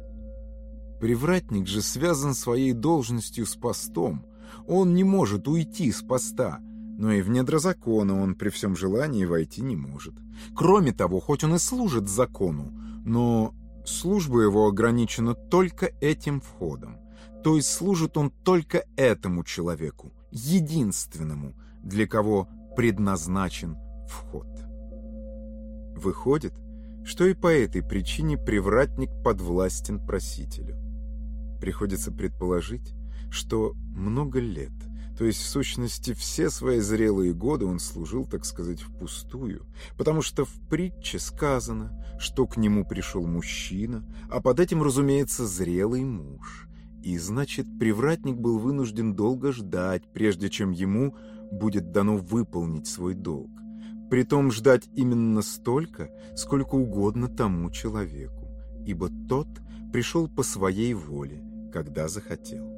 Привратник же связан своей должностью с постом. Он не может уйти с поста, но и в недра закона он при всем желании войти не может. Кроме того, хоть он и служит закону, но служба его ограничена только этим входом. То есть служит он только этому человеку, единственному, для кого предназначен вход. Выходит, что и по этой причине привратник подвластен просителю. Приходится предположить, что много лет, то есть в сущности все свои зрелые годы он служил, так сказать, впустую, потому что в притче сказано, что к нему пришел мужчина, а под этим, разумеется, зрелый муж. И значит, привратник был вынужден долго ждать, прежде чем ему будет дано выполнить свой долг. Притом ждать именно столько, сколько угодно тому человеку, ибо тот пришел по своей воле, когда захотел.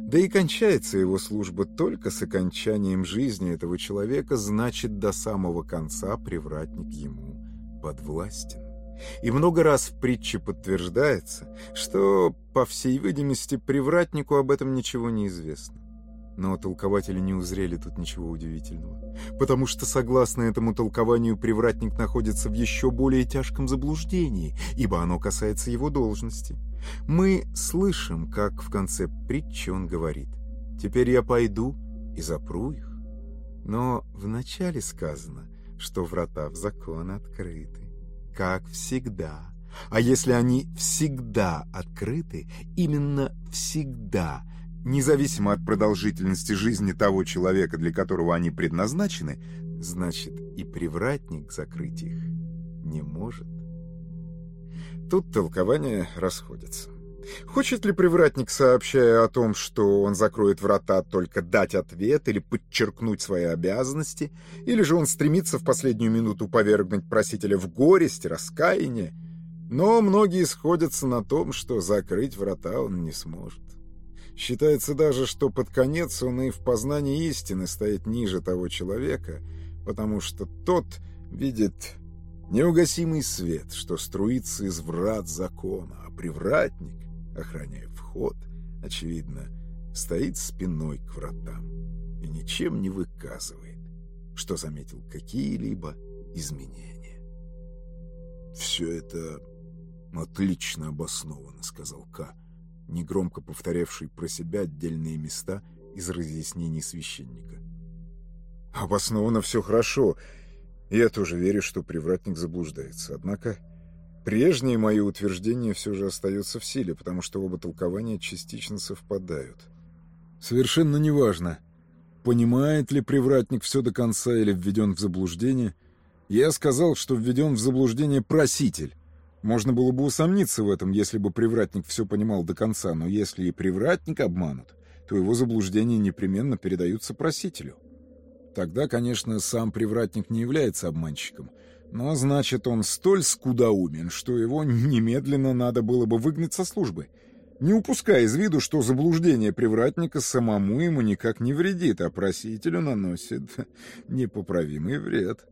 Да и кончается его служба только с окончанием жизни этого человека, значит, до самого конца привратник ему подвластен. И много раз в притче подтверждается, что, по всей видимости, привратнику об этом ничего не известно. Но толкователи не узрели тут ничего удивительного, потому что, согласно этому толкованию, привратник находится в еще более тяжком заблуждении, ибо оно касается его должности. Мы слышим, как в конце притчи он говорит «Теперь я пойду и запру их». Но вначале сказано, что врата в закон открыты, как всегда. А если они всегда открыты, именно всегда – независимо от продолжительности жизни того человека, для которого они предназначены, значит и привратник закрыть их не может. Тут толкования расходятся. Хочет ли привратник, сообщая о том, что он закроет врата, только дать ответ или подчеркнуть свои обязанности, или же он стремится в последнюю минуту повергнуть просителя в горесть, раскаяние? Но многие сходятся на том, что закрыть врата он не сможет. Считается даже, что под конец он и в познании истины стоит ниже того человека, потому что тот видит неугасимый свет, что струится из врат закона, а привратник охраняя вход, очевидно, стоит спиной к вратам и ничем не выказывает, что заметил какие-либо изменения. «Все это отлично обосновано», — сказал К, негромко повторявший про себя отдельные места из разъяснений священника. «Обосновано все хорошо. Я тоже верю, что привратник заблуждается. Однако Прежние мои утверждения все же остаются в силе, потому что оба толкования частично совпадают. Совершенно неважно, понимает ли привратник все до конца или введен в заблуждение. Я сказал, что введен в заблуждение проситель. Можно было бы усомниться в этом, если бы привратник все понимал до конца, но если и привратник обманут, то его заблуждения непременно передаются просителю. Тогда, конечно, сам привратник не является обманщиком — но значит, он столь скудоумен, что его немедленно надо было бы выгнать со службы, не упуская из виду, что заблуждение привратника самому ему никак не вредит, а просителю наносит непоправимый вред.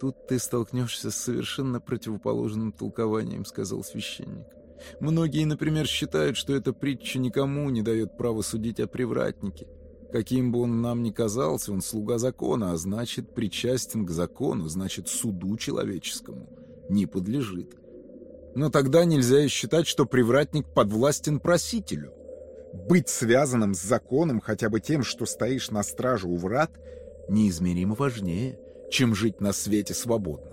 «Тут ты столкнешься с совершенно противоположным толкованием», — сказал священник. «Многие, например, считают, что эта притча никому не дает права судить о привратнике. Каким бы он нам ни казался, он слуга закона, а значит, причастен к закону, значит, суду человеческому не подлежит. Но тогда нельзя и считать, что привратник подвластен просителю. Быть связанным с законом хотя бы тем, что стоишь на страже у врат, неизмеримо важнее, чем жить на свете свободном.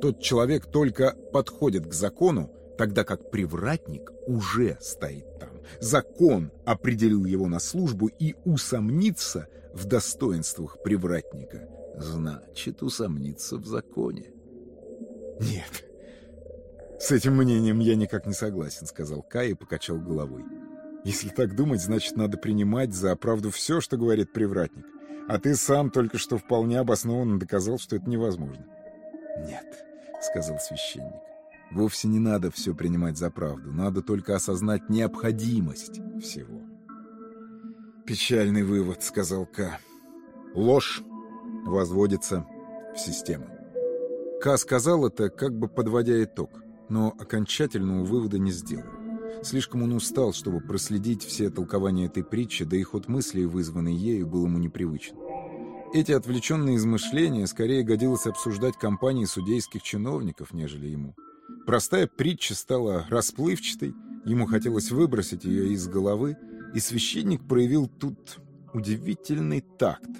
Тот человек только подходит к закону, тогда как привратник уже стоит там. Закон определил его на службу, и усомниться в достоинствах привратника значит усомниться в законе. «Нет, с этим мнением я никак не согласен», — сказал Кай и покачал головой. «Если так думать, значит, надо принимать за правду все, что говорит привратник. А ты сам только что вполне обоснованно доказал, что это невозможно». «Нет», — сказал священник. Вовсе не надо все принимать за правду, надо только осознать необходимость всего. «Печальный вывод», — сказал К. «Ложь возводится в систему». К сказал это, как бы подводя итог, но окончательного вывода не сделал. Слишком он устал, чтобы проследить все толкования этой притчи, да и ход мыслей, вызванный ею, был ему непривычен. Эти отвлеченные измышления скорее годилось обсуждать компании судейских чиновников, нежели ему. Простая притча стала расплывчатой, ему хотелось выбросить ее из головы, и священник проявил тут удивительный такт,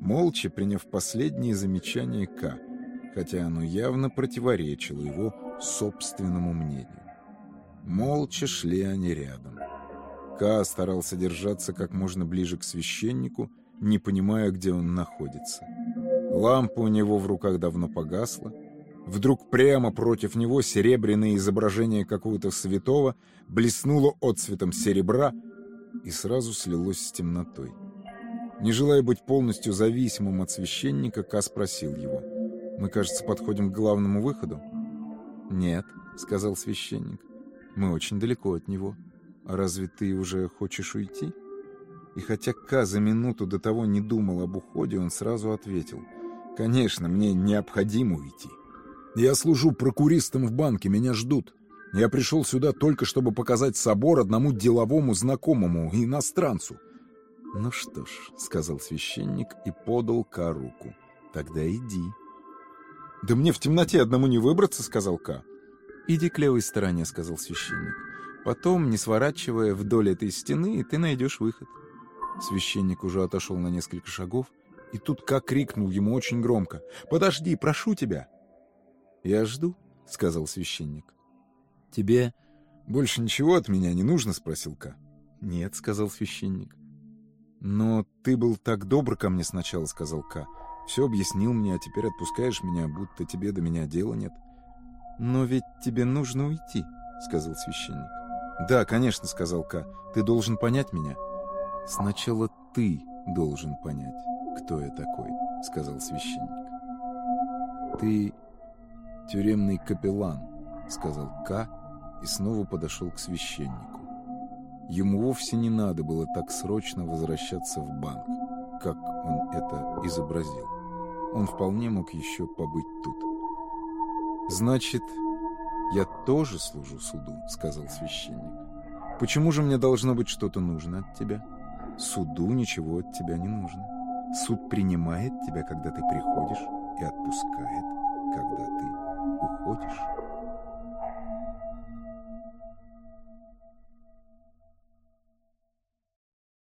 молча приняв последние замечания К, хотя оно явно противоречило его собственному мнению. Молча шли они рядом. К старался держаться как можно ближе к священнику, не понимая, где он находится. Лампа у него в руках давно погасла, Вдруг прямо против него серебряное изображение какого-то святого блеснуло отцветом серебра и сразу слилось с темнотой. Не желая быть полностью зависимым от священника, Ка спросил его. «Мы, кажется, подходим к главному выходу?» «Нет», — сказал священник. «Мы очень далеко от него. А разве ты уже хочешь уйти?» И хотя Ка за минуту до того не думал об уходе, он сразу ответил. «Конечно, мне необходимо уйти. Я служу прокуристом в банке, меня ждут. Я пришел сюда только, чтобы показать собор одному деловому знакомому, иностранцу. «Ну что ж», — сказал священник и подал Ка руку. «Тогда иди». «Да мне в темноте одному не выбраться», — сказал Ка. «Иди к левой стороне», — сказал священник. «Потом, не сворачивая вдоль этой стены, ты найдешь выход». Священник уже отошел на несколько шагов, и тут Ка крикнул ему очень громко. «Подожди, прошу тебя!» «Я жду», — сказал священник. «Тебе больше ничего от меня не нужно?» — спросил Ка. «Нет», — сказал священник. «Но ты был так добр ко мне сначала», — сказал Ка. «Все объяснил мне, а теперь отпускаешь меня, будто тебе до меня дела нет». «Но ведь тебе нужно уйти», — сказал священник. «Да, конечно», — сказал Ка. «Ты должен понять меня». «Сначала ты должен понять, кто я такой», — сказал священник. «Ты тюремный капеллан», — сказал Ка и снова подошел к священнику. Ему вовсе не надо было так срочно возвращаться в банк, как он это изобразил. Он вполне мог еще побыть тут. «Значит, я тоже служу суду», — сказал священник. «Почему же мне должно быть что-то нужно от тебя? Суду ничего от тебя не нужно. Суд принимает тебя, когда ты приходишь, и отпускает уходишь.